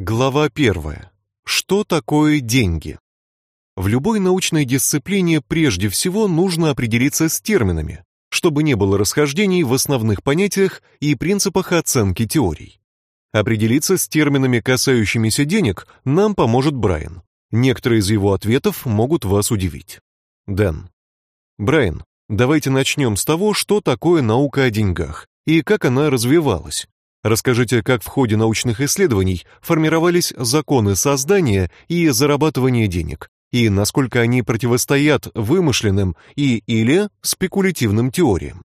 Глава первая. Что такое деньги? В любой научной дисциплине прежде всего нужно определиться с терминами, чтобы не было расхождений в основных понятиях и принципах оценки теорий. Определиться с терминами, касающимися денег, нам поможет Брайан. Некоторые из его ответов могут вас удивить. Дэн. Брайан, давайте начнем с того, что такое наука о деньгах и как она развивалась. Расскажите, как в ходе научных исследований формировались законы создания и зарабатывания денег, и насколько они противостоят вымышленным и или спекулятивным теориям.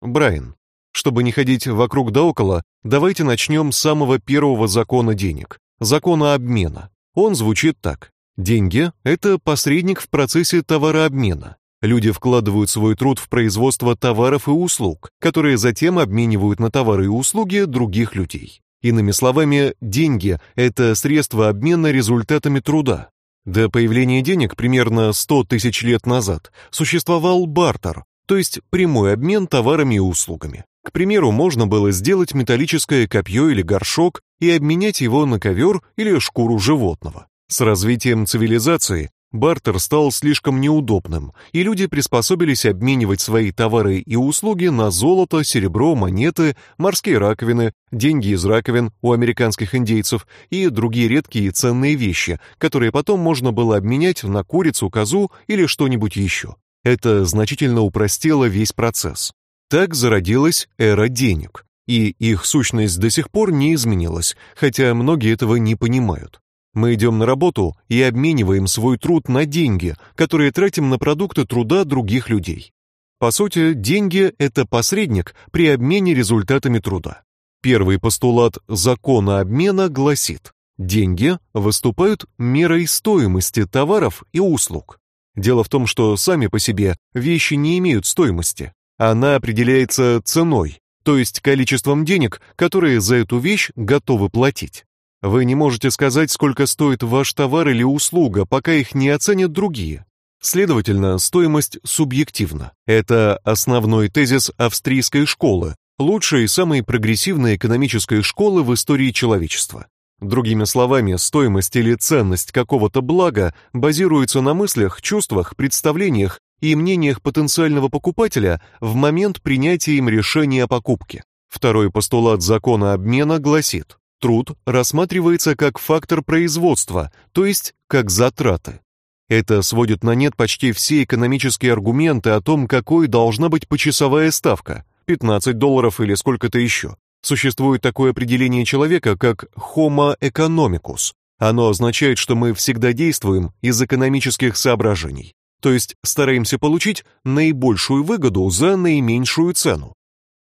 Брайан, чтобы не ходить вокруг да около, давайте начнем с самого первого закона денег закона обмена. Он звучит так: деньги это посредник в процессе товарообмена. Люди вкладывают свой труд в производство товаров и услуг, которые затем обменивают на товары и услуги других людей. Иными словами, деньги это средство обмена результатами труда. До появления денег примерно 100 тысяч лет назад существовал бартер, то есть прямой обмен товарами и услугами. К примеру, можно было сделать металлическое копье или горшок и обменять его на ковер или шкуру животного. С развитием цивилизации Бартер стал слишком неудобным, и люди приспособились обменивать свои товары и услуги на золото, серебро, монеты, морские раковины, деньги из раковин у американских индейцев и другие редкие и ценные вещи, которые потом можно было обменять на курицу, козу или что-нибудь еще. Это значительно упростило весь процесс. Так зародилась эра денег, и их сущность до сих пор не изменилась, хотя многие этого не понимают. Мы идем на работу и обмениваем свой труд на деньги, которые тратим на продукты труда других людей. По сути, деньги это посредник при обмене результатами труда. Первый постулат закона обмена гласит: деньги выступают мерой стоимости товаров и услуг. Дело в том, что сами по себе вещи не имеют стоимости. Она определяется ценой, то есть количеством денег, которые за эту вещь готовы платить. Вы не можете сказать, сколько стоит ваш товар или услуга, пока их не оценят другие. Следовательно, стоимость субъективна. Это основной тезис австрийской школы, лучшей и самой прогрессивной экономической школы в истории человечества. Другими словами, стоимость или ценность какого-то блага базируется на мыслях, чувствах, представлениях и мнениях потенциального покупателя в момент принятия им решения о покупке. Второй постулат закона обмена гласит: Труд рассматривается как фактор производства, то есть как затраты. Это сводит на нет почти все экономические аргументы о том, какой должна быть почасовая ставка 15 долларов или сколько-то еще. Существует такое определение человека, как homo economicus. Оно означает, что мы всегда действуем из экономических соображений, то есть стараемся получить наибольшую выгоду за наименьшую цену.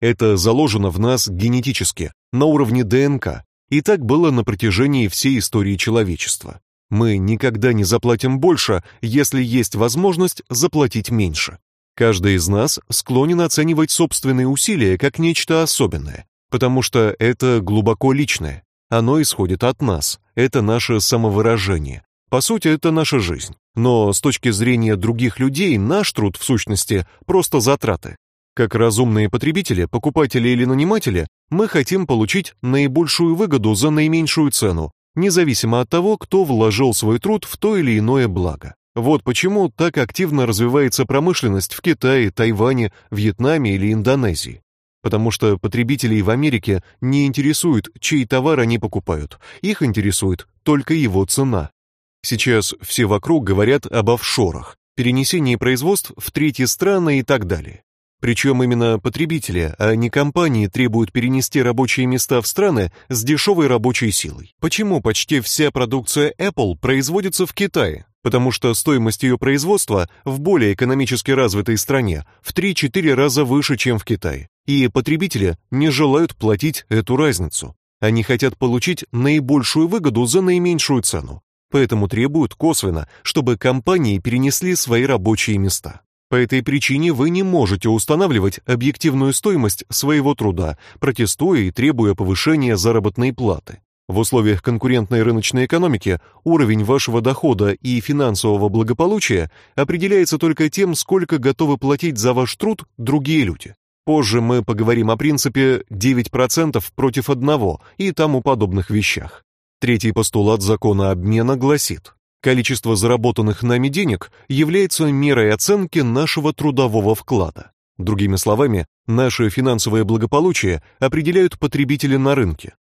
Это заложено в нас генетически, на уровне ДНК, и так было на протяжении всей истории человечества. Мы никогда не заплатим больше, если есть возможность заплатить меньше. Каждый из нас склонен оценивать собственные усилия как нечто особенное, потому что это глубоко личное. Оно исходит от нас. Это наше самовыражение. По сути, это наша жизнь. Но с точки зрения других людей наш труд в сущности просто затраты. Как разумные потребители, покупатели или наниматели, мы хотим получить наибольшую выгоду за наименьшую цену, независимо от того, кто вложил свой труд в то или иное благо. Вот почему так активно развивается промышленность в Китае, Тайване, Вьетнаме или Индонезии. Потому что потребителей в Америке не интересует, чей товар они покупают. Их интересует только его цена. Сейчас все вокруг говорят об офшорах, перенесении производств в третьи страны и так далее. Причем именно потребители, а не компании требуют перенести рабочие места в страны с дешевой рабочей силой. Почему почти вся продукция Apple производится в Китае? Потому что стоимость ее производства в более экономически развитой стране в 3-4 раза выше, чем в Китае. И потребители не желают платить эту разницу. Они хотят получить наибольшую выгоду за наименьшую цену. Поэтому требуют косвенно, чтобы компании перенесли свои рабочие места. По этой причине вы не можете устанавливать объективную стоимость своего труда, протестуя и требуя повышения заработной платы. В условиях конкурентной рыночной экономики уровень вашего дохода и финансового благополучия определяется только тем, сколько готовы платить за ваш труд другие люди. Позже мы поговорим о принципе 9% против 1 и тому подобных вещах. Третий постулат закона обмена гласит: количество заработанных нами денег является мерой оценки нашего трудового вклада. Другими словами, наше финансовое благополучие определяют потребители на рынке.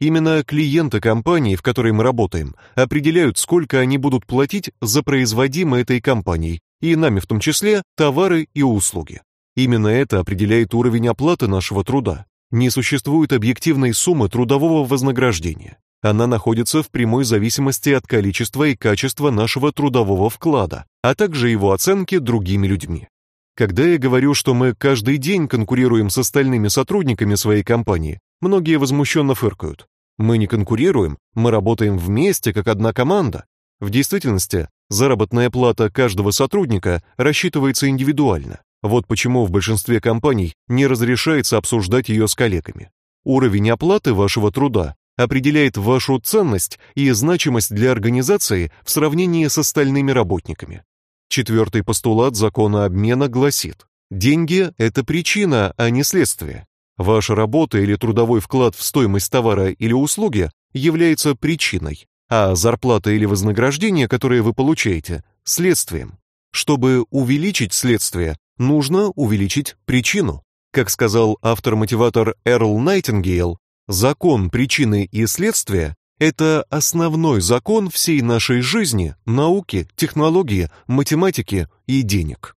Именно клиенты компании, в которой мы работаем, определяют, сколько они будут платить за производимые этой компанией, и нами в том числе, товары и услуги. Именно это определяет уровень оплаты нашего труда. Не существует объективной суммы трудового вознаграждения. Она находится в прямой зависимости от количества и качества нашего трудового вклада, а также его оценки другими людьми. Когда я говорю, что мы каждый день конкурируем с остальными сотрудниками своей компании, многие возмущенно фыркают. Мы не конкурируем, мы работаем вместе как одна команда. В действительности, заработная плата каждого сотрудника рассчитывается индивидуально. Вот почему в большинстве компаний не разрешается обсуждать ее с коллегами. Уровень оплаты вашего труда определяет вашу ценность и значимость для организации в сравнении с остальными работниками. Четвертый постулат закона обмена гласит: деньги это причина, а не следствие. Ваша работа или трудовой вклад в стоимость товара или услуги является причиной, а зарплата или вознаграждение, которое вы получаете, следствием. Чтобы увеличить следствие, нужно увеличить причину. Как сказал автор-мотиватор Эрл Найтингейл, закон причины и следствия это основной закон всей нашей жизни, науки, технологии, математики и денег.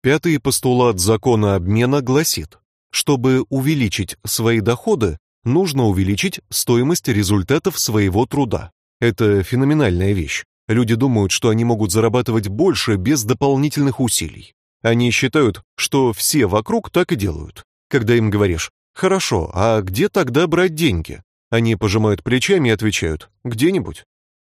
Пятый постулат закона обмена гласит: чтобы увеличить свои доходы, нужно увеличить стоимость результатов своего труда. Это феноменальная вещь. Люди думают, что они могут зарабатывать больше без дополнительных усилий. Они считают, что все вокруг так и делают. Когда им говоришь: "Хорошо, а где тогда брать деньги?" Они пожимают плечами и отвечают: "Где-нибудь".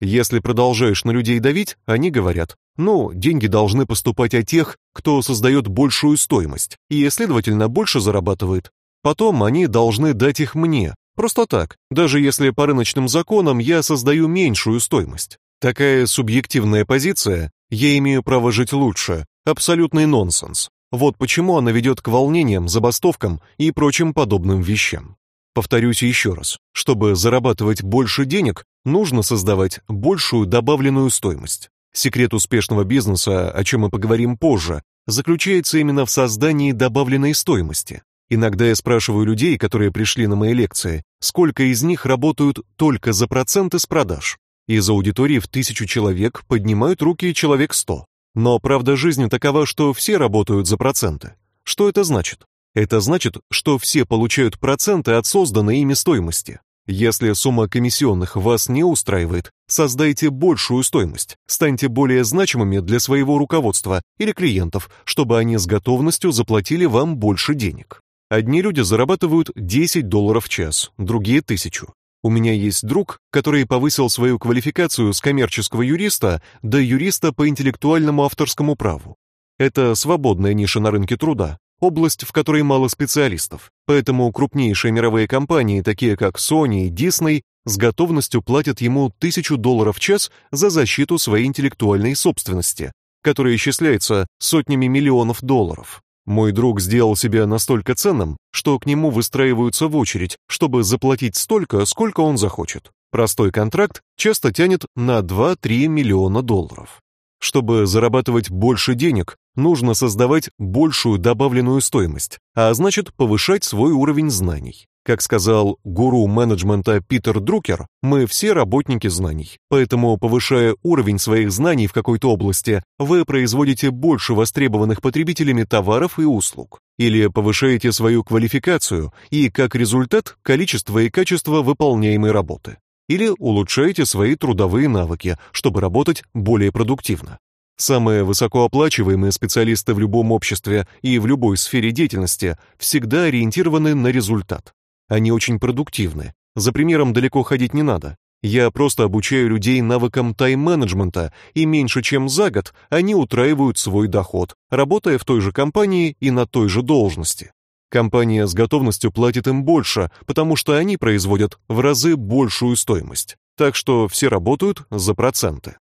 Если продолжаешь на людей давить, они говорят: "Ну, деньги должны поступать от тех, кто создает большую стоимость и, следовательно, больше зарабатывает. Потом они должны дать их мне, просто так, даже если по рыночным законам я создаю меньшую стоимость". Такая субъективная позиция "я имею право жить лучше" абсолютный нонсенс. Вот почему она ведет к волнениям, забастовкам и прочим подобным вещам. Повторюсь еще раз. Чтобы зарабатывать больше денег, нужно создавать большую добавленную стоимость. Секрет успешного бизнеса, о чем мы поговорим позже, заключается именно в создании добавленной стоимости. Иногда я спрашиваю людей, которые пришли на мои лекции, сколько из них работают только за проценты с продаж. Из аудитории в тысячу человек поднимают руки человек сто. Но правда жизни такова, что все работают за проценты. Что это значит? Это значит, что все получают проценты от созданной ими стоимости. Если сумма комиссионных вас не устраивает, создайте большую стоимость, станьте более значимыми для своего руководства или клиентов, чтобы они с готовностью заплатили вам больше денег. Одни люди зарабатывают 10 долларов в час, другие тысячу. У меня есть друг, который повысил свою квалификацию с коммерческого юриста до юриста по интеллектуальному авторскому праву. Это свободная ниша на рынке труда, область, в которой мало специалистов. Поэтому крупнейшие мировые компании, такие как Sony и Disney, с готовностью платят ему тысячу долларов в час за защиту своей интеллектуальной собственности, которая исчисляется сотнями миллионов долларов. Мой друг сделал себя настолько ценным, что к нему выстраиваются в очередь, чтобы заплатить столько, сколько он захочет. Простой контракт часто тянет на 2-3 миллиона долларов. Чтобы зарабатывать больше денег, нужно создавать большую добавленную стоимость, а значит повышать свой уровень знаний. Как сказал гуру менеджмента Питер Друкер, мы все работники знаний. Поэтому, повышая уровень своих знаний в какой-то области, вы производите больше востребованных потребителями товаров и услуг. Или повышаете свою квалификацию и, как результат, количество и качество выполняемой работы или улучшаете свои трудовые навыки, чтобы работать более продуктивно. Самые высокооплачиваемые специалисты в любом обществе и в любой сфере деятельности всегда ориентированы на результат. Они очень продуктивны. За примером далеко ходить не надо. Я просто обучаю людей навыкам тайм-менеджмента, и меньше чем за год они утраивают свой доход, работая в той же компании и на той же должности. Компания с готовностью платит им больше, потому что они производят в разы большую стоимость. Так что все работают за проценты.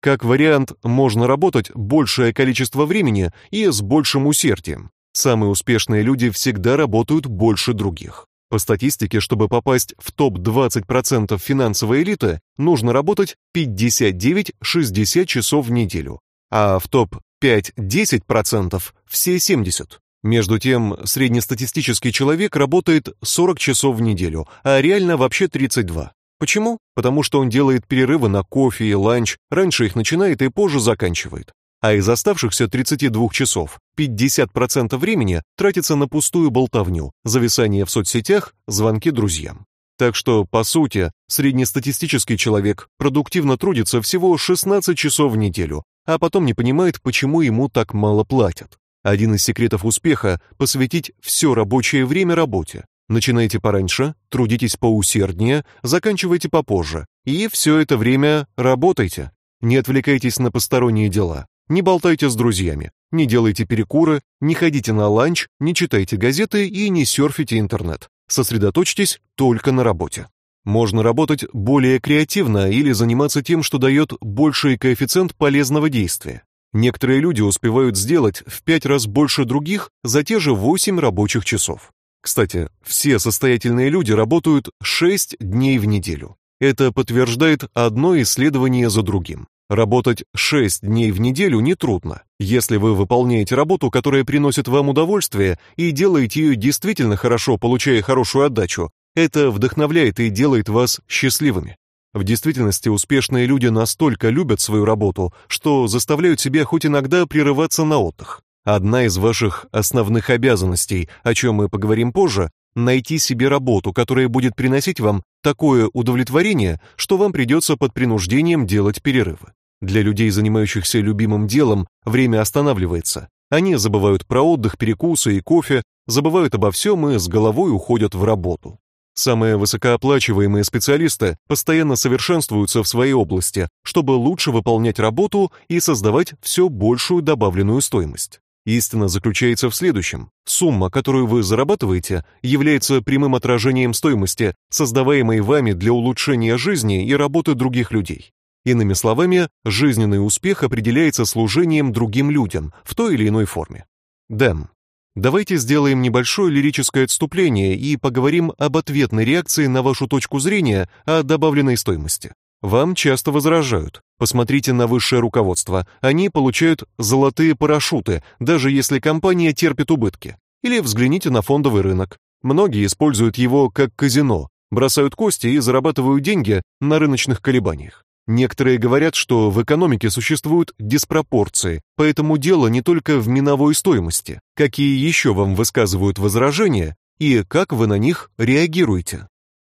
Как вариант, можно работать большее количество времени и с большим усердием. Самые успешные люди всегда работают больше других. По статистике, чтобы попасть в топ-20% финансовой элиты, нужно работать 59-60 часов в неделю, а в топ-5-10% все 70. Между тем, среднестатистический человек работает 40 часов в неделю, а реально вообще 32. Почему? Потому что он делает перерывы на кофе и ланч, раньше их начинает и позже заканчивает. А из оставшихся 32 часов 50% времени тратится на пустую болтовню, зависание в соцсетях, звонки друзьям. Так что, по сути, среднестатистический человек продуктивно трудится всего 16 часов в неделю, а потом не понимает, почему ему так мало платят. Один из секретов успеха посвятить все рабочее время работе. Начинайте пораньше, трудитесь поусерднее, заканчивайте попозже, и все это время работайте. Не отвлекайтесь на посторонние дела, не болтайте с друзьями, не делайте перекуры, не ходите на ланч, не читайте газеты и не серфите интернет. Сосредоточьтесь только на работе. Можно работать более креативно или заниматься тем, что дает больший коэффициент полезного действия. Некоторые люди успевают сделать в пять раз больше других за те же 8 рабочих часов. Кстати, все состоятельные люди работают 6 дней в неделю. Это подтверждает одно исследование за другим. Работать 6 дней в неделю нетрудно, если вы выполняете работу, которая приносит вам удовольствие и делаете ее действительно хорошо, получая хорошую отдачу. Это вдохновляет и делает вас счастливыми. В действительности успешные люди настолько любят свою работу, что заставляют себя хоть иногда прерываться на отдых. Одна из ваших основных обязанностей, о чем мы поговорим позже, найти себе работу, которая будет приносить вам такое удовлетворение, что вам придется под принуждением делать перерывы. Для людей, занимающихся любимым делом, время останавливается. Они забывают про отдых, перекусы и кофе, забывают обо всем и с головой уходят в работу. Самые высокооплачиваемые специалисты постоянно совершенствуются в своей области, чтобы лучше выполнять работу и создавать все большую добавленную стоимость. Истина заключается в следующем. Сумма, которую вы зарабатываете, является прямым отражением стоимости, создаваемой вами для улучшения жизни и работы других людей. Иными словами, жизненный успех определяется служением другим людям в той или иной форме. Дэм. Давайте сделаем небольшое лирическое отступление и поговорим об ответной реакции на вашу точку зрения о добавленной стоимости. Вам часто возражают. Посмотрите на высшее руководство. Они получают золотые парашюты, даже если компания терпит убытки. Или взгляните на фондовый рынок. Многие используют его как казино, бросают кости и зарабатывают деньги на рыночных колебаниях. Некоторые говорят, что в экономике существуют диспропорции, поэтому дело не только в миновой стоимости. Какие еще вам высказывают возражения и как вы на них реагируете?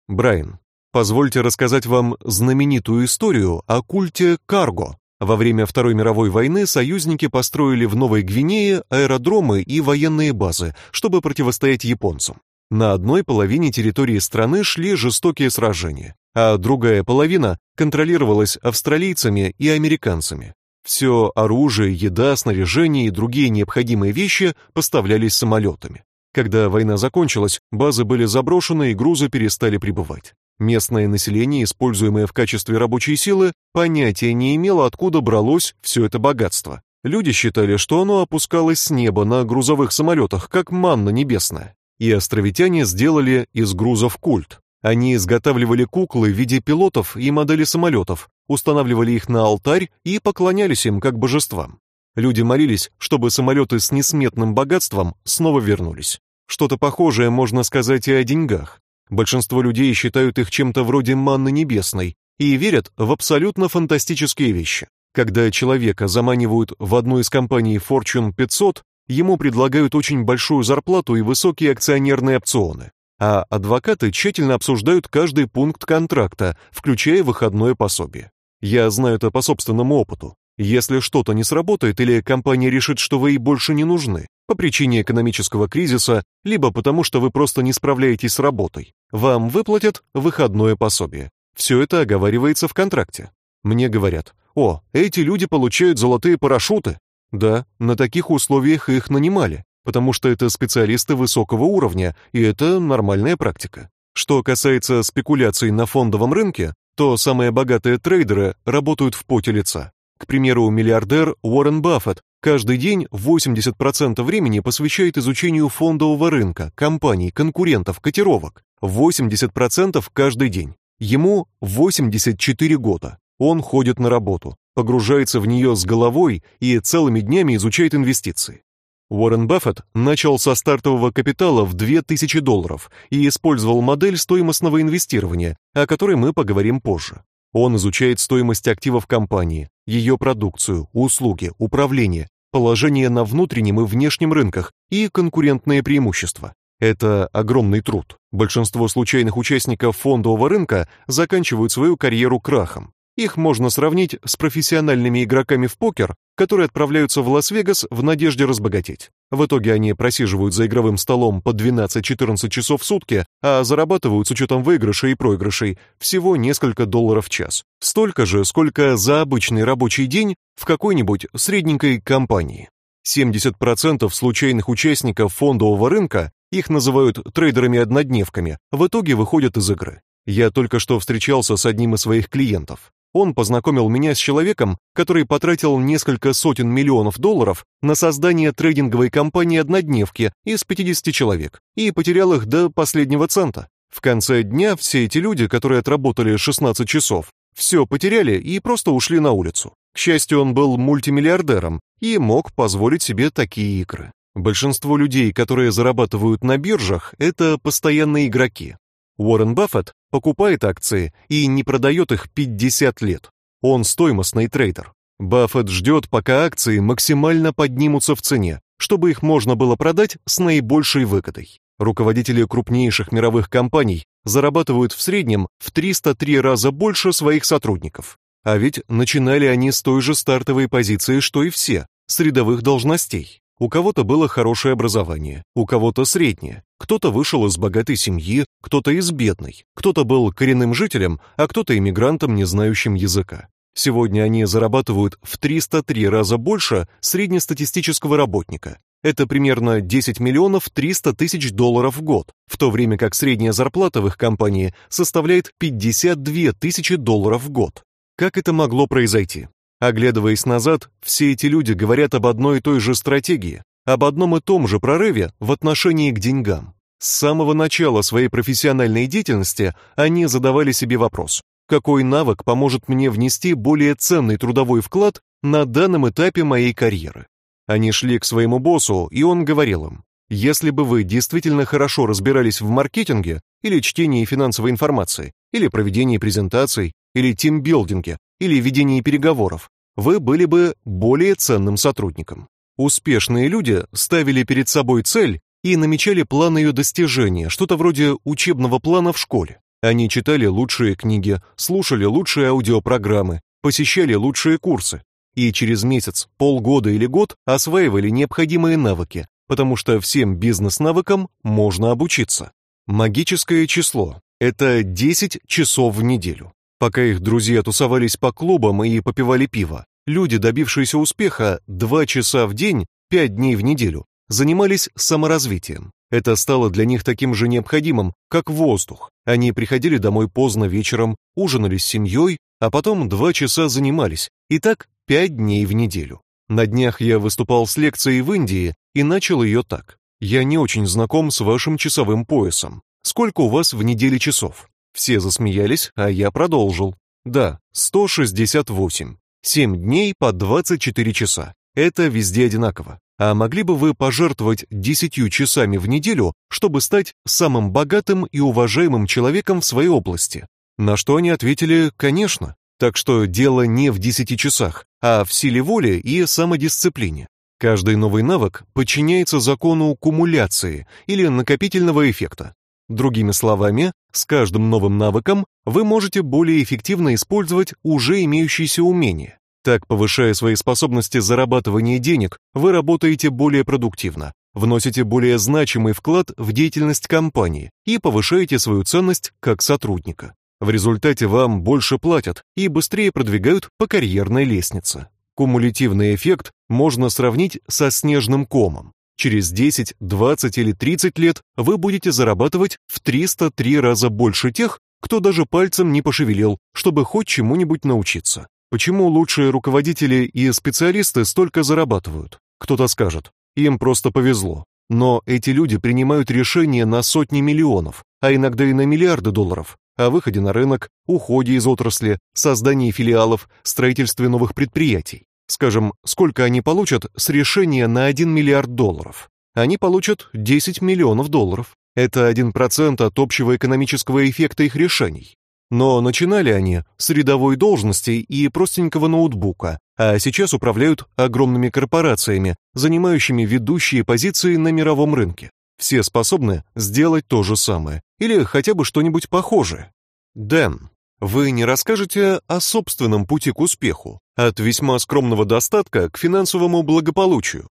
Брайан Позвольте рассказать вам знаменитую историю о культе Карго. Во время Второй мировой войны союзники построили в Новой Гвинее аэродромы и военные базы, чтобы противостоять японцам. На одной половине территории страны шли жестокие сражения, а другая половина контролировалась австралийцами и американцами. Все оружие, еда, снаряжение и другие необходимые вещи поставлялись самолетами. Когда война закончилась, базы были заброшены и грузы перестали прибывать. Местное население, используемое в качестве рабочей силы, понятия не имело, откуда бралось все это богатство. Люди считали, что оно опускалось с неба на грузовых самолетах, как манна небесная. И островитяне сделали из грузов культ. Они изготавливали куклы в виде пилотов и модели самолетов, устанавливали их на алтарь и поклонялись им как божествам. Люди молились, чтобы самолеты с несметным богатством снова вернулись. Что-то похожее можно сказать и о деньгах. Большинство людей считают их чем-то вроде манны небесной и верят в абсолютно фантастические вещи. Когда человека заманивают в одну из компаний Fortune 500, ему предлагают очень большую зарплату и высокие акционерные опционы, а адвокаты тщательно обсуждают каждый пункт контракта, включая выходное пособие. Я знаю это по собственному опыту. Если что-то не сработает или компания решит, что вы ей больше не нужны, по причине экономического кризиса, либо потому, что вы просто не справляетесь с работой. Вам выплатят выходное пособие. Все это оговаривается в контракте. Мне говорят: "О, эти люди получают золотые парашюты". Да, на таких условиях их нанимали, потому что это специалисты высокого уровня, и это нормальная практика. Что касается спекуляций на фондовом рынке, то самые богатые трейдеры работают в поте лица. К примеру, миллиардер Уоррен Баффет каждый день 80% времени посвящает изучению фондового рынка, компаний, конкурентов, котировок. 80% каждый день. Ему 84 года. Он ходит на работу, погружается в нее с головой и целыми днями изучает инвестиции. Уоррен Баффет начал со стартового капитала в 2000 долларов и использовал модель стоимостного инвестирования, о которой мы поговорим позже. Он изучает стоимость активов компании, ее продукцию, услуги, управление, положение на внутреннем и внешнем рынках и конкурентные преимущества. Это огромный труд. Большинство случайных участников фондового рынка заканчивают свою карьеру крахом. Их можно сравнить с профессиональными игроками в покер, которые отправляются в Лас-Вегас в надежде разбогатеть. В итоге они просиживают за игровым столом по 12-14 часов в сутки, а зарабатывают с учетом выигрышей и проигрышей всего несколько долларов в час. Столько же, сколько за обычный рабочий день в какой-нибудь средненькой компании. 70% случайных участников фондового рынка, их называют трейдерами-однодневками, в итоге выходят из игры. Я только что встречался с одним из своих клиентов. Он познакомил меня с человеком, который потратил несколько сотен миллионов долларов на создание трейдинговой компании однодневки из 50 человек и потерял их до последнего цента. В конце дня все эти люди, которые отработали 16 часов, все потеряли и просто ушли на улицу. К счастью, он был мультимиллиардером и мог позволить себе такие игры. Большинство людей, которые зарабатывают на биржах, это постоянные игроки. Уоррен Баффет покупает акции и не продает их 50 лет. Он стоимостный трейдер. Баффет ждет, пока акции максимально поднимутся в цене, чтобы их можно было продать с наибольшей выгодой. Руководители крупнейших мировых компаний зарабатывают в среднем в 303 раза больше своих сотрудников. А ведь начинали они с той же стартовой позиции, что и все, с рядовых должностей. У кого-то было хорошее образование, у кого-то среднее. Кто-то вышел из богатой семьи, кто-то из бедной. Кто-то был коренным жителем, а кто-то иммигрантом, не знающим языка. Сегодня они зарабатывают в 303 раза больше среднестатистического работника. Это примерно 10 миллионов 300 тысяч долларов в год, в то время как средняя зарплата в их компании составляет 52 тысячи долларов в год. Как это могло произойти? Оглядываясь назад, все эти люди говорят об одной и той же стратегии, об одном и том же прорыве в отношении к деньгам. С самого начала своей профессиональной деятельности они задавали себе вопрос: какой навык поможет мне внести более ценный трудовой вклад на данном этапе моей карьеры? Они шли к своему боссу, и он говорил им: "Если бы вы действительно хорошо разбирались в маркетинге или чтении финансовой информации, или проведении презентаций, или тимбилдинге, или ведении переговоров, вы были бы более ценным сотрудником. Успешные люди ставили перед собой цель и намечали план ее достижения, что-то вроде учебного плана в школе. Они читали лучшие книги, слушали лучшие аудиопрограммы, посещали лучшие курсы и через месяц, полгода или год осваивали необходимые навыки, потому что всем бизнес-навыкам можно обучиться. Магическое число это 10 часов в неделю. Пока их друзья тусовались по клубам и попивали пиво, люди, добившиеся успеха 2 часа в день, 5 дней в неделю, занимались саморазвитием. Это стало для них таким же необходимым, как воздух. Они приходили домой поздно вечером, ужинали с семьей, а потом 2 часа занимались, и так 5 дней в неделю. На днях я выступал с лекцией в Индии и начал ее так: "Я не очень знаком с вашим часовым поясом. Сколько у вас в неделе часов?" Все засмеялись, а я продолжил. Да, 168. 7 дней по 24 часа. Это везде одинаково. А могли бы вы пожертвовать 10 часами в неделю, чтобы стать самым богатым и уважаемым человеком в своей области? На что они ответили: "Конечно". Так что дело не в 10 часах, а в силе воли и самодисциплине. Каждый новый навык подчиняется закону кумуляции или накопительного эффекта. Другими словами, с каждым новым навыком вы можете более эффективно использовать уже имеющиеся умения. Так, повышая свои способности зарабатывания денег, вы работаете более продуктивно, вносите более значимый вклад в деятельность компании и повышаете свою ценность как сотрудника. В результате вам больше платят и быстрее продвигают по карьерной лестнице. Кумулятивный эффект можно сравнить со снежным комом. Через 10, 20 или 30 лет вы будете зарабатывать в 303 раза больше тех, кто даже пальцем не пошевелил, чтобы хоть чему-нибудь научиться. Почему лучшие руководители и специалисты столько зарабатывают? Кто-то скажет: им просто повезло. Но эти люди принимают решения на сотни миллионов, а иногда и на миллиарды долларов о выходе на рынок, уходе из отрасли, создании филиалов, строительстве новых предприятий. Скажем, сколько они получат с решения на 1 миллиард долларов? Они получат 10 миллионов долларов. Это 1% от общего экономического эффекта их решений. Но начинали они с рядовой должности и простенького ноутбука, а сейчас управляют огромными корпорациями, занимающими ведущие позиции на мировом рынке. Все способны сделать то же самое или хотя бы что-нибудь похожее. Дэн, вы не расскажете о собственном пути к успеху, от весьма скромного достатка к финансовому благополучию?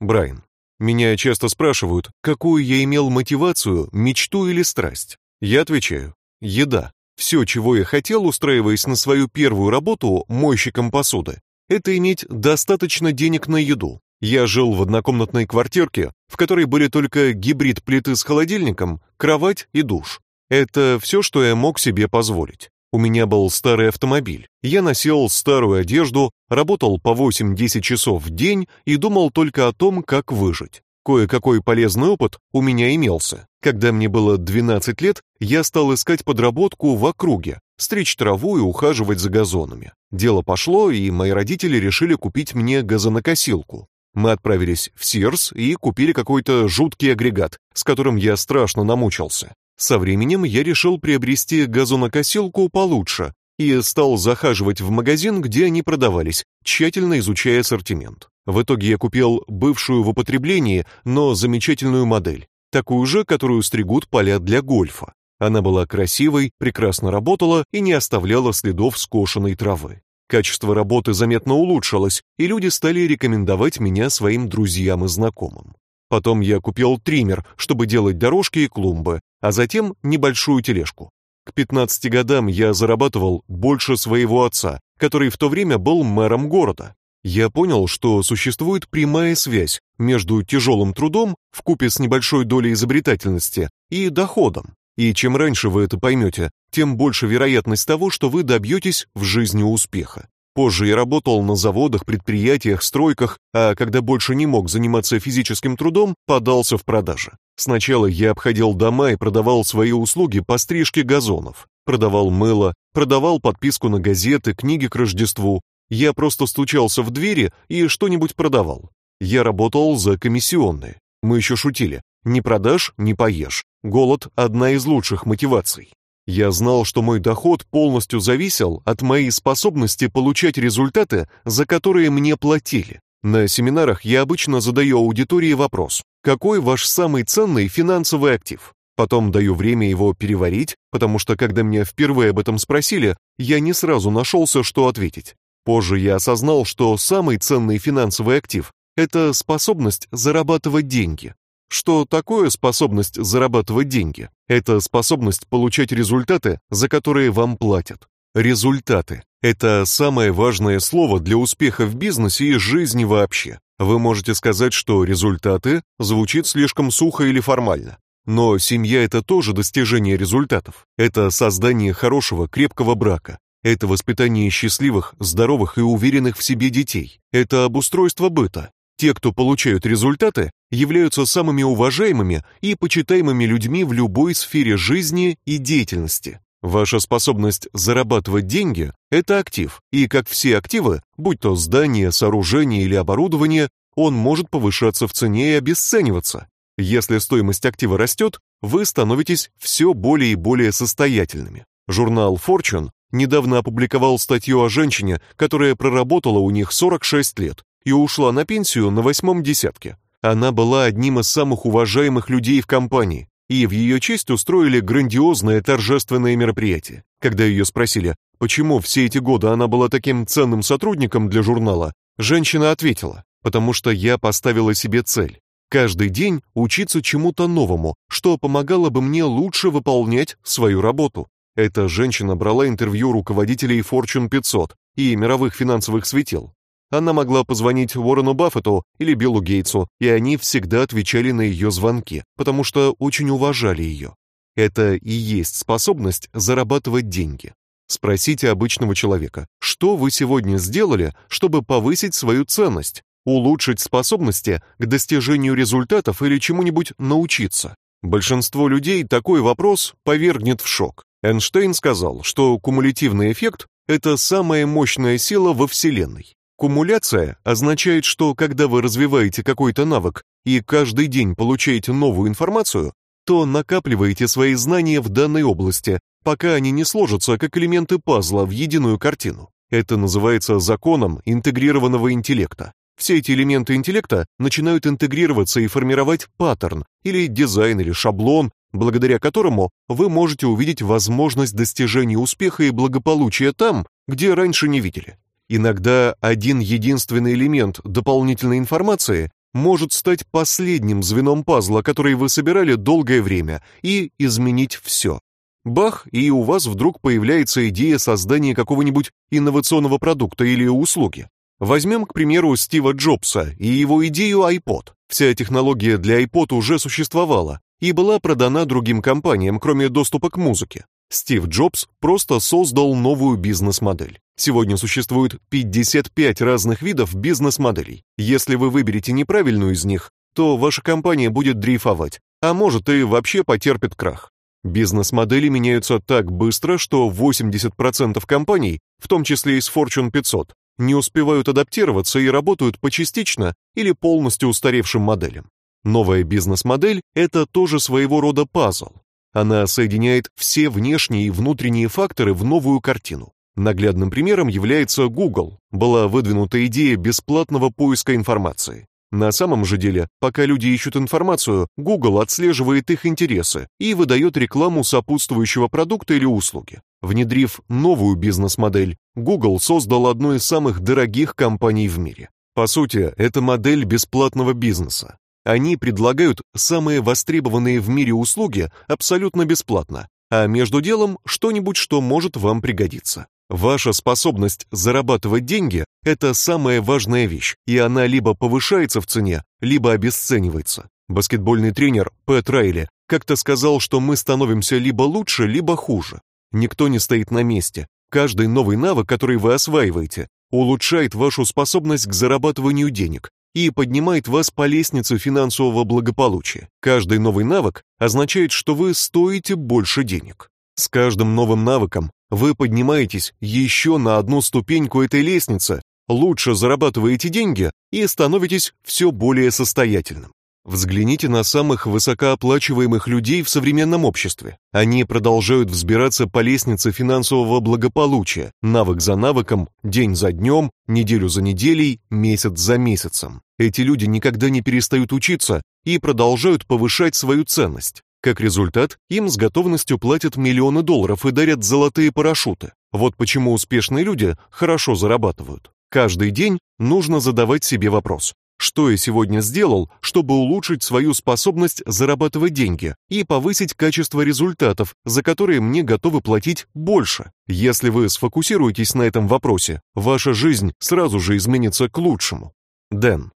Брайан, меня часто спрашивают, какую я имел мотивацию, мечту или страсть. Я отвечаю: еда. Все, чего я хотел, устраиваясь на свою первую работу мойщиком посуды, это иметь достаточно денег на еду. Я жил в однокомнатной квартирке, в которой были только гибрид плиты с холодильником, кровать и душ. Это все, что я мог себе позволить. У меня был старый автомобиль. Я носил старую одежду, работал по 8-10 часов в день и думал только о том, как выжить. Кое-какой полезный опыт у меня имелся. Когда мне было 12 лет, я стал искать подработку в округе, стричь траву и ухаживать за газонами. Дело пошло, и мои родители решили купить мне газонокосилку. Мы отправились в Sears и купили какой-то жуткий агрегат, с которым я страшно намучился. Со временем я решил приобрести газонокосилку получше и стал захаживать в магазин, где они продавались, тщательно изучая ассортимент. В итоге я купил бывшую в употреблении, но замечательную модель, такую же, которую стригут поля для гольфа. Она была красивой, прекрасно работала и не оставляла следов скошенной травы. Качество работы заметно улучшилось, и люди стали рекомендовать меня своим друзьям и знакомым. Потом я купил триммер, чтобы делать дорожки и клумбы, а затем небольшую тележку. К 15 годам я зарабатывал больше своего отца, который в то время был мэром города. Я понял, что существует прямая связь между тяжелым трудом в купе с небольшой долей изобретательности и доходом. И чем раньше вы это поймете, тем больше вероятность того, что вы добьетесь в жизни успеха. Позже я работал на заводах, предприятиях, стройках, а когда больше не мог заниматься физическим трудом, подался в продажи. Сначала я обходил дома и продавал свои услуги по стрижке газонов. Продавал мыло, продавал подписку на газеты, книги к Рождеству. Я просто стучался в двери и что-нибудь продавал. Я работал за комиссионные. Мы еще шутили: не продашь, не поешь. Голод одна из лучших мотиваций. Я знал, что мой доход полностью зависел от моей способности получать результаты, за которые мне платили. На семинарах я обычно задаю аудитории вопрос: какой ваш самый ценный финансовый актив? Потом даю время его переварить, потому что когда меня впервые об этом спросили, я не сразу нашелся, что ответить. Позже я осознал, что самый ценный финансовый актив это способность зарабатывать деньги. Что такое способность зарабатывать деньги? Это способность получать результаты, за которые вам платят. Результаты это самое важное слово для успеха в бизнесе и жизни вообще. Вы можете сказать, что результаты звучит слишком сухо или формально. Но семья это тоже достижение результатов. Это создание хорошего, крепкого брака. Это воспитание счастливых, здоровых и уверенных в себе детей. Это обустройство быта. Те, кто получают результаты, являются самыми уважаемыми и почитаемыми людьми в любой сфере жизни и деятельности. Ваша способность зарабатывать деньги это актив, и как все активы, будь то здание, сооружение или оборудование, он может повышаться в цене и обесцениваться. Если стоимость актива растет, вы становитесь все более и более состоятельными. Журнал Fortune недавно опубликовал статью о женщине, которая проработала у них 46 лет и ушла на пенсию на восьмом десятке. Она была одним из самых уважаемых людей в компании, и в ее честь устроили грандиозное торжественное мероприятие. Когда ее спросили, почему все эти годы она была таким ценным сотрудником для журнала, женщина ответила: "Потому что я поставила себе цель каждый день учиться чему-то новому, что помогало бы мне лучше выполнять свою работу". Эта женщина брала интервью руководителей Fortune 500 и мировых финансовых светил. Она могла позвонить Уоррену Баффету или Биллу Гейтсу, и они всегда отвечали на ее звонки, потому что очень уважали ее. Это и есть способность зарабатывать деньги. Спросите обычного человека: "Что вы сегодня сделали, чтобы повысить свою ценность?" улучшить способности к достижению результатов или чему-нибудь научиться. Большинство людей такой вопрос повергнет в шок. Эйнштейн сказал, что кумулятивный эффект это самая мощная сила во вселенной. Кумуляция означает, что когда вы развиваете какой-то навык и каждый день получаете новую информацию, то накапливаете свои знания в данной области, пока они не сложатся как элементы пазла в единую картину. Это называется законом интегрированного интеллекта. Все эти элементы интеллекта начинают интегрироваться и формировать паттерн или дизайн или шаблон, благодаря которому вы можете увидеть возможность достижения успеха и благополучия там, где раньше не видели. Иногда один единственный элемент дополнительной информации может стать последним звеном пазла, который вы собирали долгое время, и изменить все. Бах, и у вас вдруг появляется идея создания какого-нибудь инновационного продукта или услуги. Возьмем, к примеру, Стива Джобса и его идею iPod. Вся технология для iPod уже существовала и была продана другим компаниям, кроме доступа к музыке. Стив Джобс просто создал новую бизнес-модель. Сегодня существует 55 разных видов бизнес-моделей. Если вы выберете неправильную из них, то ваша компания будет дрейфовать, а может и вообще потерпит крах. Бизнес-модели меняются так быстро, что 80% компаний, в том числе из Fortune 500, не успевают адаптироваться и работают по частично или полностью устаревшим моделям. Новая бизнес-модель это тоже своего рода пазл. Она соединяет все внешние и внутренние факторы в новую картину. Наглядным примером является Google. Была выдвинута идея бесплатного поиска информации. На самом же деле, пока люди ищут информацию, Google отслеживает их интересы и выдает рекламу сопутствующего продукта или услуги. Внедрив новую бизнес-модель, Google создал одну из самых дорогих компаний в мире. По сути, это модель бесплатного бизнеса. Они предлагают самые востребованные в мире услуги абсолютно бесплатно, а между делом что-нибудь, что может вам пригодиться. Ваша способность зарабатывать деньги это самая важная вещь, и она либо повышается в цене, либо обесценивается. Баскетбольный тренер Пэт Райли как-то сказал, что мы становимся либо лучше, либо хуже. Никто не стоит на месте. Каждый новый навык, который вы осваиваете, улучшает вашу способность к зарабатыванию денег и поднимает вас по лестнице финансового благополучия. Каждый новый навык означает, что вы стоите больше денег. С каждым новым навыком вы поднимаетесь еще на одну ступеньку этой лестницы, лучше зарабатываете деньги и становитесь все более состоятельным. Взгляните на самых высокооплачиваемых людей в современном обществе. Они продолжают взбираться по лестнице финансового благополучия, навык за навыком, день за днем, неделю за неделей, месяц за месяцем. Эти люди никогда не перестают учиться и продолжают повышать свою ценность. Как результат, им с готовностью платят миллионы долларов и дарят золотые парашюты. Вот почему успешные люди хорошо зарабатывают. Каждый день нужно задавать себе вопрос: что я сегодня сделал, чтобы улучшить свою способность зарабатывать деньги и повысить качество результатов, за которые мне готовы платить больше? Если вы сфокусируетесь на этом вопросе, ваша жизнь сразу же изменится к лучшему. Дэн.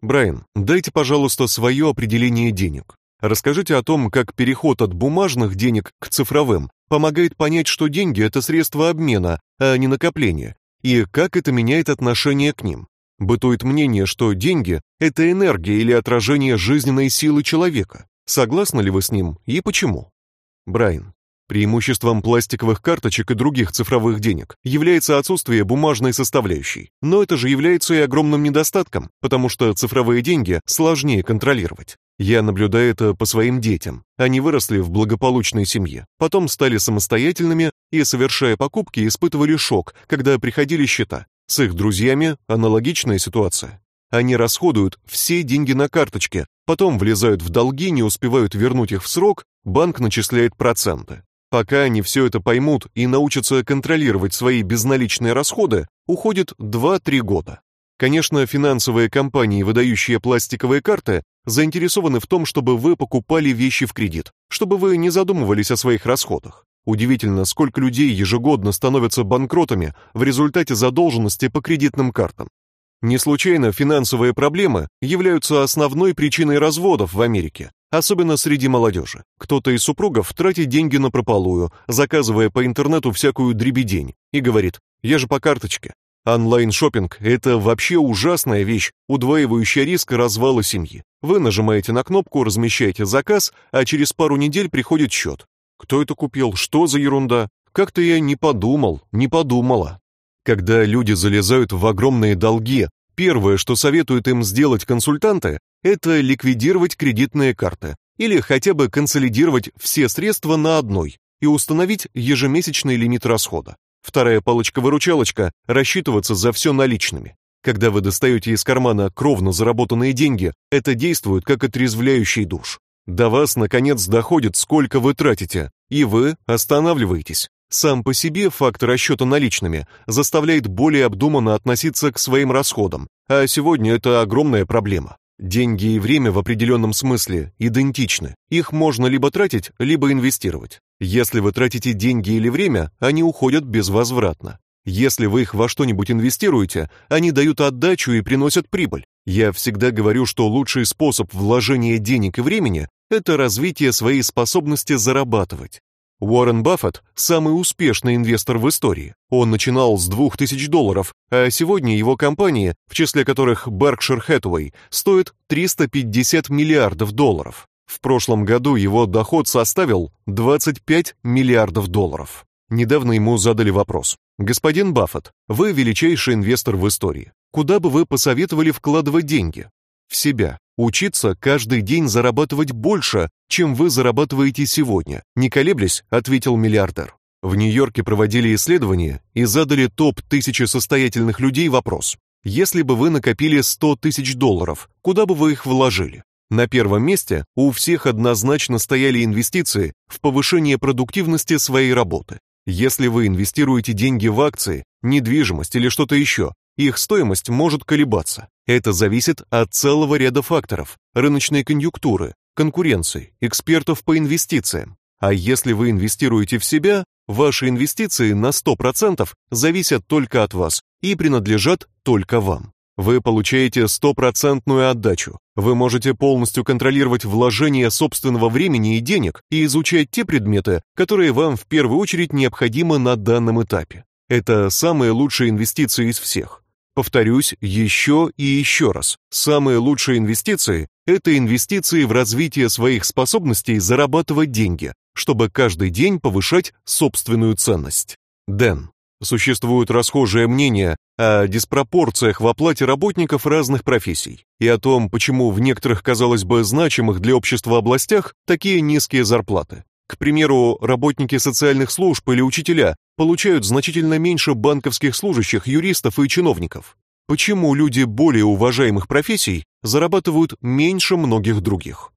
Брайан, дайте, пожалуйста, свое определение денег. Расскажите о том, как переход от бумажных денег к цифровым помогает понять, что деньги это средство обмена, а не накопления, и как это меняет отношение к ним. Бытует мнение, что деньги это энергия или отражение жизненной силы человека. Согласны ли вы с ним и почему? Брайан. Преимуществом пластиковых карточек и других цифровых денег является отсутствие бумажной составляющей. Но это же является и огромным недостатком, потому что цифровые деньги сложнее контролировать. Я наблюдаю это по своим детям. Они выросли в благополучной семье, потом стали самостоятельными и, совершая покупки, испытывали шок, когда приходили счета. С их друзьями аналогичная ситуация. Они расходуют все деньги на карточке, потом влезают в долги, не успевают вернуть их в срок, банк начисляет проценты. Пока они все это поймут и научатся контролировать свои безналичные расходы, уходит 2-3 года. Конечно, финансовые компании, выдающие пластиковые карты, заинтересованы в том, чтобы вы покупали вещи в кредит, чтобы вы не задумывались о своих расходах. Удивительно, сколько людей ежегодно становятся банкротами в результате задолженности по кредитным картам. Не случайно финансовые проблемы являются основной причиной разводов в Америке, особенно среди молодежи. Кто-то из супругов тратит деньги на прополую, заказывая по интернету всякую дребедень, и говорит: "Я же по карточке". Онлайн-шоппинг – это вообще ужасная вещь, удваивающая риск развала семьи. Вы нажимаете на кнопку, размещаете заказ, а через пару недель приходит счет. Кто это купил? Что за ерунда? Как-то я не подумал, не подумала. Когда люди залезают в огромные долги, первое, что советуют им сделать консультанты, это ликвидировать кредитные карты или хотя бы консолидировать все средства на одной и установить ежемесячный лимит расхода. Вторая палочка-выручалочка – рассчитываться за все наличными. Когда вы достаете из кармана кровно заработанные деньги, это действует как отрезвляющий душ. До вас, наконец, доходит, сколько вы тратите, и вы останавливаетесь. Сам по себе факт расчета наличными заставляет более обдуманно относиться к своим расходам, а сегодня это огромная проблема. Деньги и время в определенном смысле идентичны. Их можно либо тратить, либо инвестировать. Если вы тратите деньги или время, они уходят безвозвратно. Если вы их во что-нибудь инвестируете, они дают отдачу и приносят прибыль. Я всегда говорю, что лучший способ вложения денег и времени это развитие своей способности зарабатывать. Уоррен Баффет – самый успешный инвестор в истории. Он начинал с 2000 долларов, а сегодня его компании, в числе которых Berkshire Hathaway, стоят 350 миллиардов долларов. В прошлом году его доход составил 25 миллиардов долларов. Недавно ему задали вопрос. «Господин Баффет, вы величайший инвестор в истории. Куда бы вы посоветовали вкладывать деньги?» «В себя. Учиться каждый день зарабатывать больше, чем вы зарабатываете сегодня, не колеблясь, ответил миллиардер. В Нью-Йорке проводили исследование и задали топ тысячи состоятельных людей вопрос. Если бы вы накопили 100 тысяч долларов, куда бы вы их вложили? На первом месте у всех однозначно стояли инвестиции в повышение продуктивности своей работы. Если вы инвестируете деньги в акции, недвижимость или что-то еще, их стоимость может колебаться. Это зависит от целого ряда факторов: рыночной конъюнктуры, конкуренции, экспертов по инвестициям. А если вы инвестируете в себя, ваши инвестиции на 100% зависят только от вас и принадлежат только вам. Вы получаете стопроцентную отдачу. Вы можете полностью контролировать вложение собственного времени и денег и изучать те предметы, которые вам в первую очередь необходимы на данном этапе. Это самые лучшие инвестиции из всех. Повторюсь еще и еще раз. Самые лучшие инвестиции это инвестиции в развитие своих способностей зарабатывать деньги, чтобы каждый день повышать собственную ценность. Дэн. Существуют расхожие мнения о диспропорциях в оплате работников разных профессий и о том, почему в некоторых, казалось бы, значимых для общества областях такие низкие зарплаты. К примеру, работники социальных служб или учителя получают значительно меньше банковских служащих, юристов и чиновников. Почему люди более уважаемых профессий зарабатывают меньше многих других?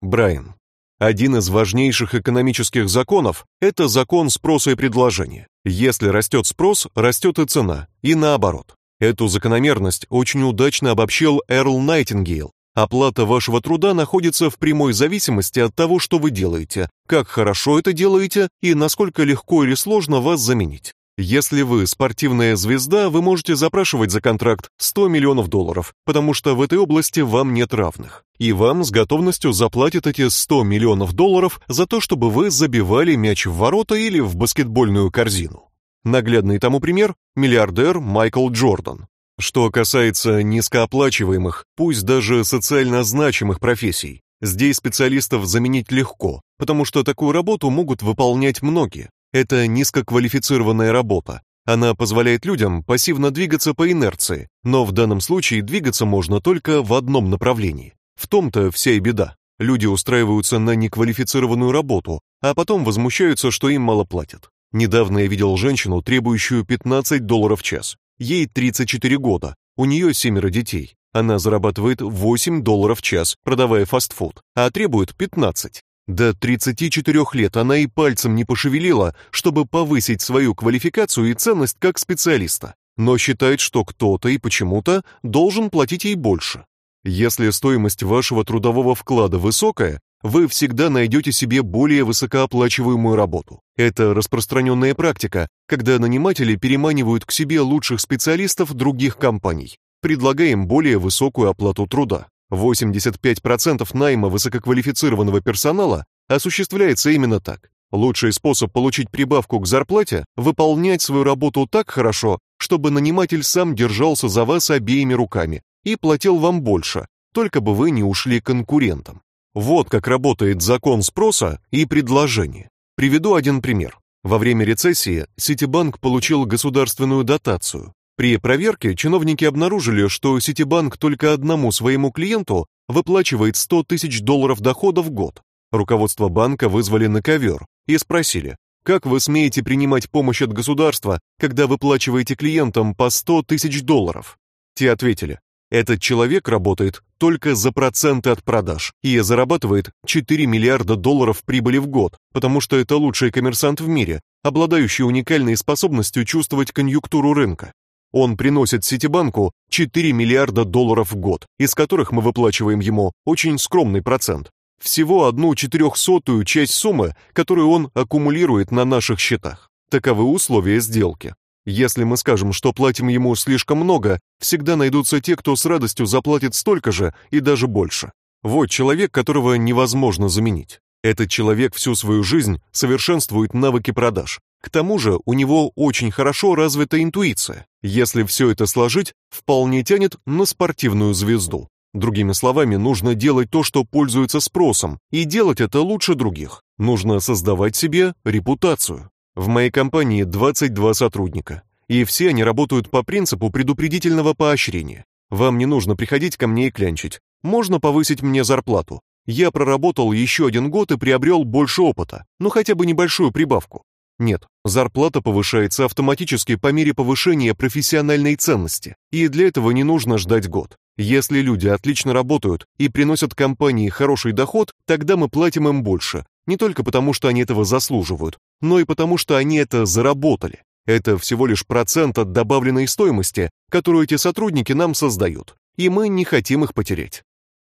Брайан. Один из важнейших экономических законов это закон спроса и предложения. Если растет спрос, растет и цена, и наоборот. Эту закономерность очень удачно обобщил Эрл Найтингейл, Оплата вашего труда находится в прямой зависимости от того, что вы делаете, как хорошо это делаете и насколько легко или сложно вас заменить. Если вы спортивная звезда, вы можете запрашивать за контракт 100 миллионов долларов, потому что в этой области вам нет равных. И вам с готовностью заплатят эти 100 миллионов долларов за то, чтобы вы забивали мяч в ворота или в баскетбольную корзину. Наглядный тому пример миллиардер Майкл Джордан. Что касается низкооплачиваемых, пусть даже социально значимых профессий, здесь специалистов заменить легко, потому что такую работу могут выполнять многие. Это низкоквалифицированная работа. Она позволяет людям пассивно двигаться по инерции, но в данном случае двигаться можно только в одном направлении. В том-то вся и беда. Люди устраиваются на неквалифицированную работу, а потом возмущаются, что им мало платят. Недавно я видел женщину, требующую 15 долларов в час. Ей 34 года, у нее семеро детей. Она зарабатывает 8 долларов в час, продавая фастфуд, а требует 15. До 34 лет она и пальцем не пошевелила, чтобы повысить свою квалификацию и ценность как специалиста, но считает, что кто-то и почему-то должен платить ей больше. Если стоимость вашего трудового вклада высокая, вы всегда найдете себе более высокооплачиваемую работу. Это распространенная практика, когда наниматели переманивают к себе лучших специалистов других компаний, предлагая им более высокую оплату труда. 85% найма высококвалифицированного персонала осуществляется именно так. Лучший способ получить прибавку к зарплате – выполнять свою работу так хорошо, чтобы наниматель сам держался за вас обеими руками и платил вам больше, только бы вы не ушли конкурентам. Вот как работает закон спроса и предложения. Приведу один пример. Во время рецессии Ситибанк получил государственную дотацию. При проверке чиновники обнаружили, что Ситибанк только одному своему клиенту выплачивает 100 тысяч долларов дохода в год. Руководство банка вызвали на ковер и спросили, как вы смеете принимать помощь от государства, когда выплачиваете клиентам по 100 тысяч долларов? Те ответили, этот человек работает только за проценты от продаж и зарабатывает 4 миллиарда долларов прибыли в год, потому что это лучший коммерсант в мире, обладающий уникальной способностью чувствовать конъюнктуру рынка. Он приносит Ситибанку 4 миллиарда долларов в год, из которых мы выплачиваем ему очень скромный процент. Всего одну четырехсотую часть суммы, которую он аккумулирует на наших счетах. Таковы условия сделки. Если мы скажем, что платим ему слишком много, всегда найдутся те, кто с радостью заплатит столько же и даже больше. Вот человек, которого невозможно заменить. Этот человек всю свою жизнь совершенствует навыки продаж. К тому же у него очень хорошо развита интуиция. Если все это сложить, вполне тянет на спортивную звезду. Другими словами, нужно делать то, что пользуется спросом, и делать это лучше других. Нужно создавать себе репутацию. В моей компании 22 сотрудника, и все они работают по принципу предупредительного поощрения. Вам не нужно приходить ко мне и клянчить. Можно повысить мне зарплату. Я проработал еще один год и приобрел больше опыта, ну хотя бы небольшую прибавку. Нет, зарплата повышается автоматически по мере повышения профессиональной ценности, и для этого не нужно ждать год. Если люди отлично работают и приносят компании хороший доход, тогда мы платим им больше, не только потому, что они этого заслуживают, но и потому, что они это заработали. Это всего лишь процент от добавленной стоимости, которую эти сотрудники нам создают, и мы не хотим их потерять.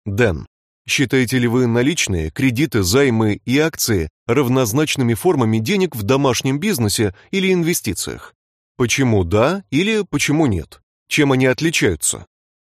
Дэн, считаете ли вы наличные, кредиты, займы и акции равнозначными формами денег в домашнем бизнесе или инвестициях? Почему да или почему нет? Чем они отличаются?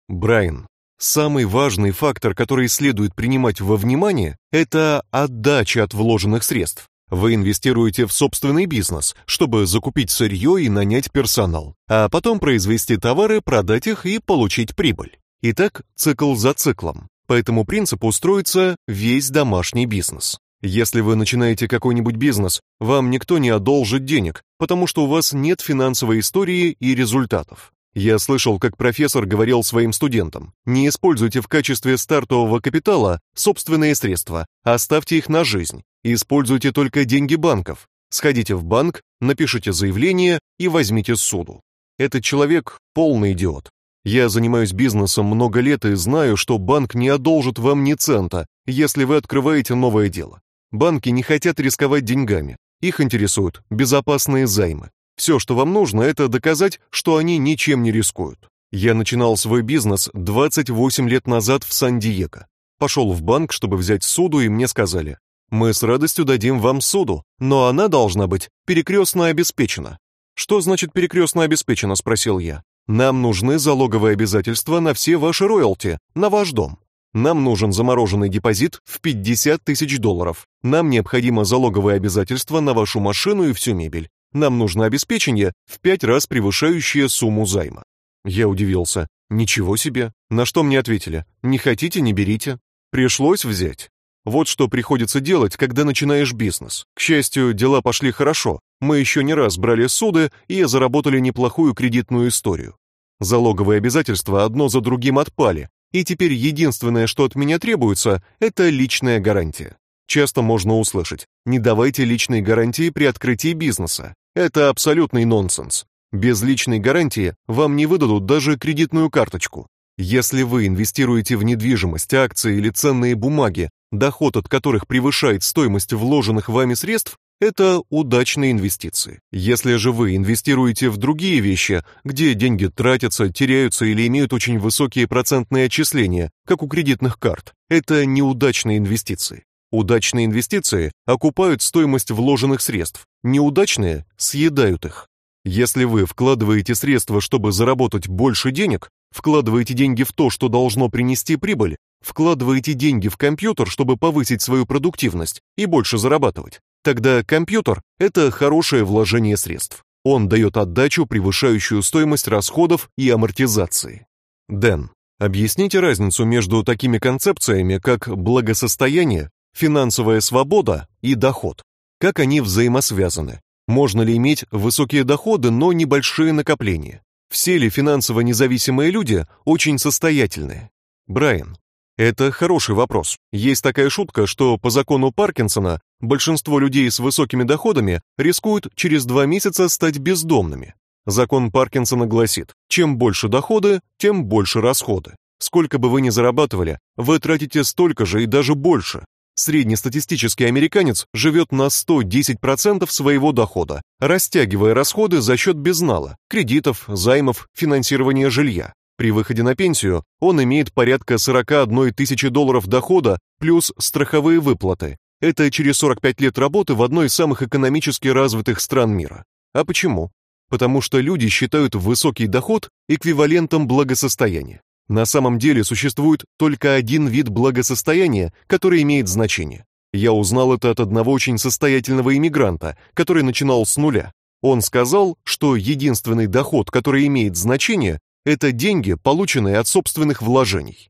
Брайан, самый важный фактор, который следует принимать во внимание, это отдача от вложенных средств. Вы инвестируете в собственный бизнес, чтобы закупить сырье и нанять персонал, а потом произвести товары, продать их и получить прибыль. Итак, цикл за циклом. По этому принципу строится весь домашний бизнес. Если вы начинаете какой-нибудь бизнес, вам никто не одолжит денег, потому что у вас нет финансовой истории и результатов. Я слышал, как профессор говорил своим студентам: "Не используйте в качестве стартового капитала собственные средства, оставьте их на жизнь. Используйте только деньги банков. Сходите в банк, напишите заявление и возьмите суду". Этот человек полный идиот. Я занимаюсь бизнесом много лет и знаю, что банк не одолжит вам ни цента, если вы открываете новое дело. Банки не хотят рисковать деньгами. Их интересуют безопасные займы. Все, что вам нужно, это доказать, что они ничем не рискуют. Я начинал свой бизнес 28 лет назад в Сан-Диего. Пошел в банк, чтобы взять суду, и мне сказали: "Мы с радостью дадим вам суду, но она должна быть перекрестно обеспечена". "Что значит перекрестно обеспечена?" спросил я. "Нам нужны залоговые обязательства на все ваши роялти, на ваш дом. Нам нужен замороженный депозит в 50 тысяч долларов. Нам необходимо залоговые обязательства на вашу машину и всю мебель. Нам нужно обеспечение в пять раз превышающее сумму займа. Я удивился. Ничего себе. На что мне ответили? Не хотите, не берите. Пришлось взять. Вот что приходится делать, когда начинаешь бизнес. К счастью, дела пошли хорошо. Мы еще не раз брали суды и заработали неплохую кредитную историю. Залоговые обязательства одно за другим отпали, и теперь единственное, что от меня требуется, это личная гарантия. Часто можно услышать: "Не давайте личной гарантии при открытии бизнеса". Это абсолютный нонсенс. Без личной гарантии вам не выдадут даже кредитную карточку. Если вы инвестируете в недвижимость, акции или ценные бумаги, доход от которых превышает стоимость вложенных вами средств, это удачные инвестиции. Если же вы инвестируете в другие вещи, где деньги тратятся, теряются или имеют очень высокие процентные отчисления, как у кредитных карт, это неудачные инвестиции. Удачные инвестиции окупают стоимость вложенных средств, неудачные съедают их. Если вы вкладываете средства, чтобы заработать больше денег, вкладываете деньги в то, что должно принести прибыль, вкладываете деньги в компьютер, чтобы повысить свою продуктивность и больше зарабатывать, тогда компьютер это хорошее вложение средств. Он дает отдачу, превышающую стоимость расходов и амортизации. Дэн, объясните разницу между такими концепциями, как благосостояние, финансовая свобода и доход. Как они взаимосвязаны? Можно ли иметь высокие доходы, но небольшие накопления? Все ли финансово независимые люди очень состоятельные? Брайан, это хороший вопрос. Есть такая шутка, что по закону Паркинсона большинство людей с высокими доходами рискуют через два месяца стать бездомными. Закон Паркинсона гласит: чем больше доходы, тем больше расходы. Сколько бы вы ни зарабатывали, вы тратите столько же и даже больше. Среднестатистический американец живет на 110% своего дохода, растягивая расходы за счет безнала, кредитов, займов, финансирования жилья. При выходе на пенсию он имеет порядка 41 тысячи долларов дохода плюс страховые выплаты. Это через 45 лет работы в одной из самых экономически развитых стран мира. А почему? Потому что люди считают высокий доход эквивалентом благосостояния. На самом деле существует только один вид благосостояния, который имеет значение. Я узнал это от одного очень состоятельного иммигранта, который начинал с нуля. Он сказал, что единственный доход, который имеет значение, это деньги, полученные от собственных вложений.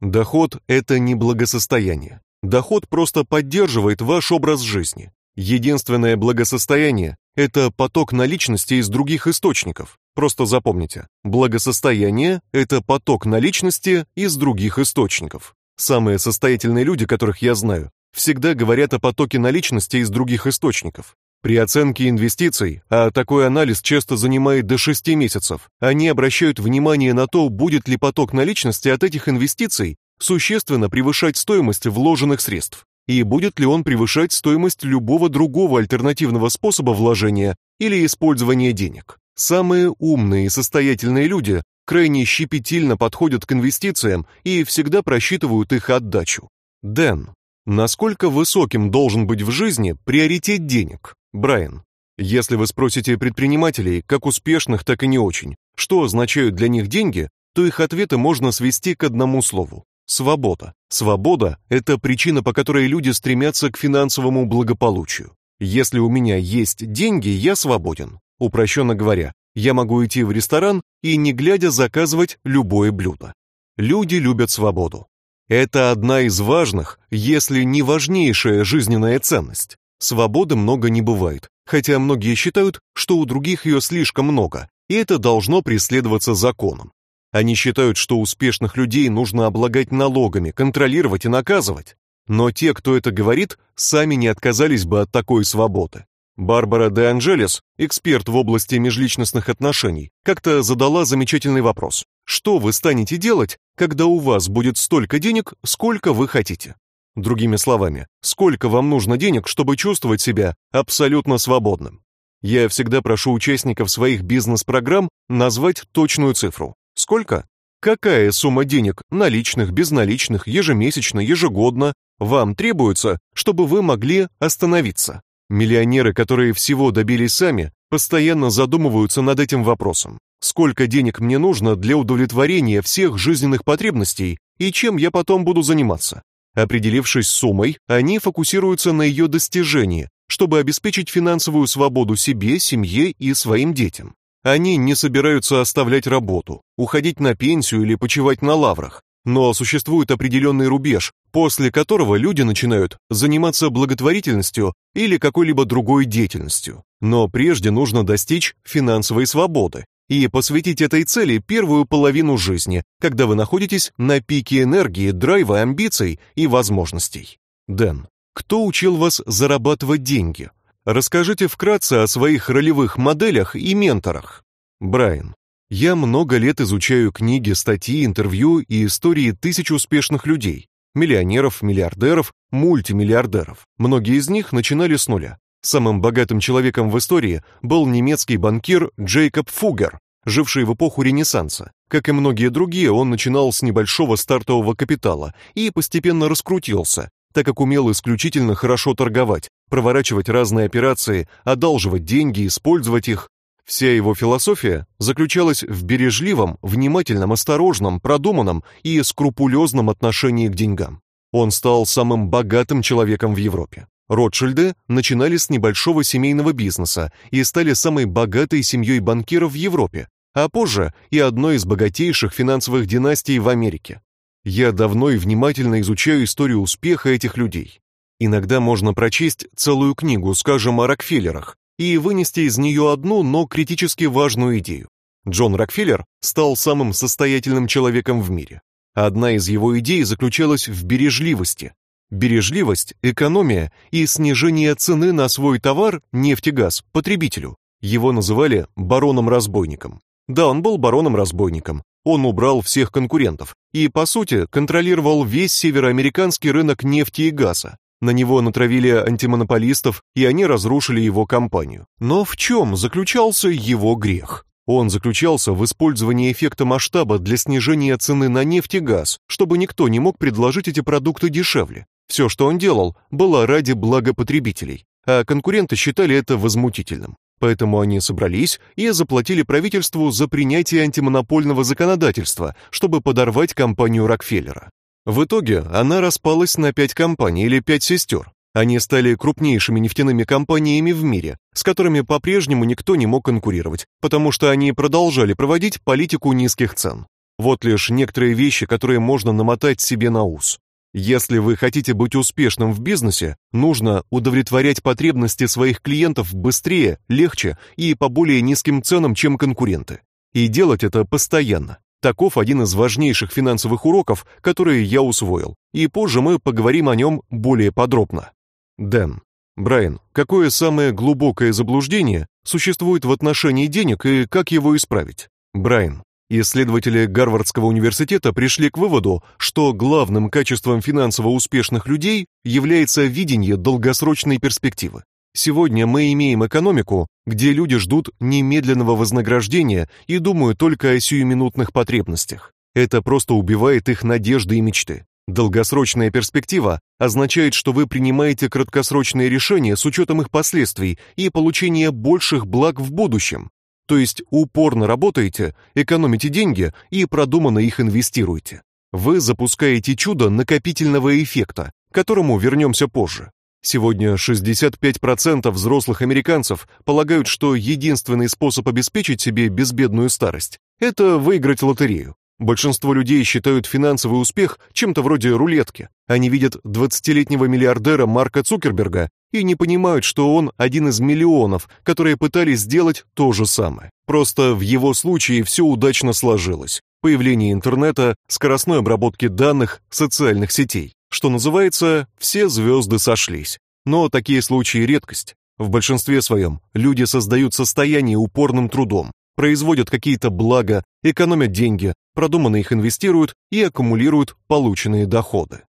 Доход это не благосостояние. Доход просто поддерживает ваш образ жизни. Единственное благосостояние это поток наличности из других источников. Просто запомните, благосостояние это поток наличности из других источников. Самые состоятельные люди, которых я знаю, всегда говорят о потоке наличности из других источников. При оценке инвестиций, а такой анализ часто занимает до 6 месяцев, они обращают внимание на то, будет ли поток наличности от этих инвестиций существенно превышать стоимость вложенных средств и будет ли он превышать стоимость любого другого альтернативного способа вложения или использования денег. Самые умные и состоятельные люди крайне щепетильно подходят к инвестициям и всегда просчитывают их отдачу. Дэн, насколько высоким должен быть в жизни приоритет денег? Брайан, если вы спросите предпринимателей, как успешных, так и не очень, что означают для них деньги, то их ответы можно свести к одному слову свобода. Свобода это причина, по которой люди стремятся к финансовому благополучию. Если у меня есть деньги, я свободен. Упрощенно говоря, я могу идти в ресторан и не глядя заказывать любое блюдо. Люди любят свободу. Это одна из важных, если не важнейшая жизненная ценность. Свободы много не бывает, хотя многие считают, что у других ее слишком много, и это должно преследоваться законом. Они считают, что успешных людей нужно облагать налогами, контролировать и наказывать. Но те, кто это говорит, сами не отказались бы от такой свободы. Барбара де Анджелес, эксперт в области межличностных отношений, как-то задала замечательный вопрос: что вы станете делать, когда у вас будет столько денег, сколько вы хотите? Другими словами, сколько вам нужно денег, чтобы чувствовать себя абсолютно свободным? Я всегда прошу участников своих бизнес-программ назвать точную цифру. Сколько? Какая сумма денег, наличных, безналичных, ежемесячно, ежегодно, вам требуется, чтобы вы могли остановиться? Миллионеры, которые всего добились сами, постоянно задумываются над этим вопросом. Сколько денег мне нужно для удовлетворения всех жизненных потребностей и чем я потом буду заниматься? Определившись суммой, они фокусируются на ее достижении, чтобы обеспечить финансовую свободу себе, семье и своим детям. Они не собираются оставлять работу, уходить на пенсию или почивать на лаврах, но существует определенный рубеж, после которого люди начинают заниматься благотворительностью или какой-либо другой деятельностью. Но прежде нужно достичь финансовой свободы и посвятить этой цели первую половину жизни, когда вы находитесь на пике энергии, драйва, амбиций и возможностей. Дэн, кто учил вас зарабатывать деньги? Расскажите вкратце о своих ролевых моделях и менторах. Брайан, я много лет изучаю книги, статьи, интервью и истории тысяч успешных людей, миллионеров, миллиардеров, мультимиллиардеров. Многие из них начинали с нуля. Самым богатым человеком в истории был немецкий банкир Джейкоб Фугер, живший в эпоху Ренессанса. Как и многие другие, он начинал с небольшого стартового капитала и постепенно раскрутился, так как умел исключительно хорошо торговать, проворачивать разные операции, одалживать деньги, использовать их, Вся его философия заключалась в бережливом, внимательном, осторожном, продуманном и скрупулезном отношении к деньгам. Он стал самым богатым человеком в Европе. Ротшильды начинали с небольшого семейного бизнеса и стали самой богатой семьей банкиров в Европе, а позже и одной из богатейших финансовых династий в Америке. Я давно и внимательно изучаю историю успеха этих людей. Иногда можно прочесть целую книгу, скажем, о Рокфеллерах, и вынести из нее одну, но критически важную идею. Джон Рокфеллер стал самым состоятельным человеком в мире. Одна из его идей заключалась в бережливости. Бережливость, экономия и снижение цены на свой товар, нефть и газ, потребителю. Его называли бароном-разбойником. Да, он был бароном-разбойником. Он убрал всех конкурентов и, по сути, контролировал весь североамериканский рынок нефти и газа. На него натравили антимонополистов, и они разрушили его компанию. Но в чем заключался его грех? Он заключался в использовании эффекта масштаба для снижения цены на нефть и газ, чтобы никто не мог предложить эти продукты дешевле. Все, что он делал, было ради блага потребителей, а конкуренты считали это возмутительным. Поэтому они собрались и заплатили правительству за принятие антимонопольного законодательства, чтобы подорвать компанию Рокфеллера. В итоге она распалась на пять компаний или пять сестер. Они стали крупнейшими нефтяными компаниями в мире, с которыми по-прежнему никто не мог конкурировать, потому что они продолжали проводить политику низких цен. Вот лишь некоторые вещи, которые можно намотать себе на ус. Если вы хотите быть успешным в бизнесе, нужно удовлетворять потребности своих клиентов быстрее, легче и по более низким ценам, чем конкуренты. И делать это постоянно. Таков один из важнейших финансовых уроков, которые я усвоил, и позже мы поговорим о нем более подробно. Дэн. Брайан, какое самое глубокое заблуждение существует в отношении денег и как его исправить? Брайан. Исследователи Гарвардского университета пришли к выводу, что главным качеством финансово успешных людей является видение долгосрочной перспективы. Сегодня мы имеем экономику, где люди ждут немедленного вознаграждения и думают только о сиюминутных потребностях. Это просто убивает их надежды и мечты. Долгосрочная перспектива означает, что вы принимаете краткосрочные решения с учетом их последствий и получения больших благ в будущем. То есть упорно работаете, экономите деньги и продуманно их инвестируете. Вы запускаете чудо накопительного эффекта, к которому вернемся позже. Сегодня 65% взрослых американцев полагают, что единственный способ обеспечить себе безбедную старость это выиграть лотерею. Большинство людей считают финансовый успех чем-то вроде рулетки. Они видят 20-летнего миллиардера Марка Цукерберга и не понимают, что он один из миллионов, которые пытались сделать то же самое. Просто в его случае все удачно сложилось. Появление интернета, скоростной обработки данных, социальных сетей. Что называется, все звезды сошлись. Но такие случаи редкость. В большинстве своем люди создают состояние упорным трудом, производят какие-то блага, экономят деньги, продуманно их инвестируют и аккумулируют полученные доходы.